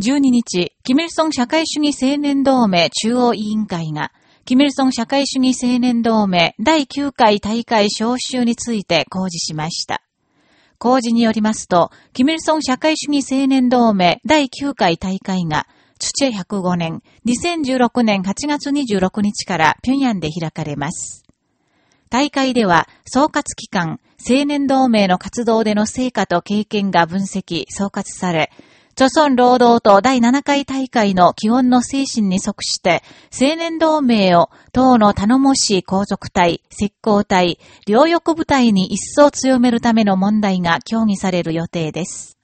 12日、キミルソン社会主義青年同盟中央委員会が、キミルソン社会主義青年同盟第9回大会招集について公示しました。公示によりますと、キミルソン社会主義青年同盟第9回大会が、土105年、2016年8月26日から平壌で開かれます。大会では、総括機関、青年同盟の活動での成果と経験が分析、総括され、朝鮮労働党第7回大会の基本の精神に即して、青年同盟を党の頼もしい皇族隊、石膏隊、両翼部隊に一層強めるための問題が協議される予定です。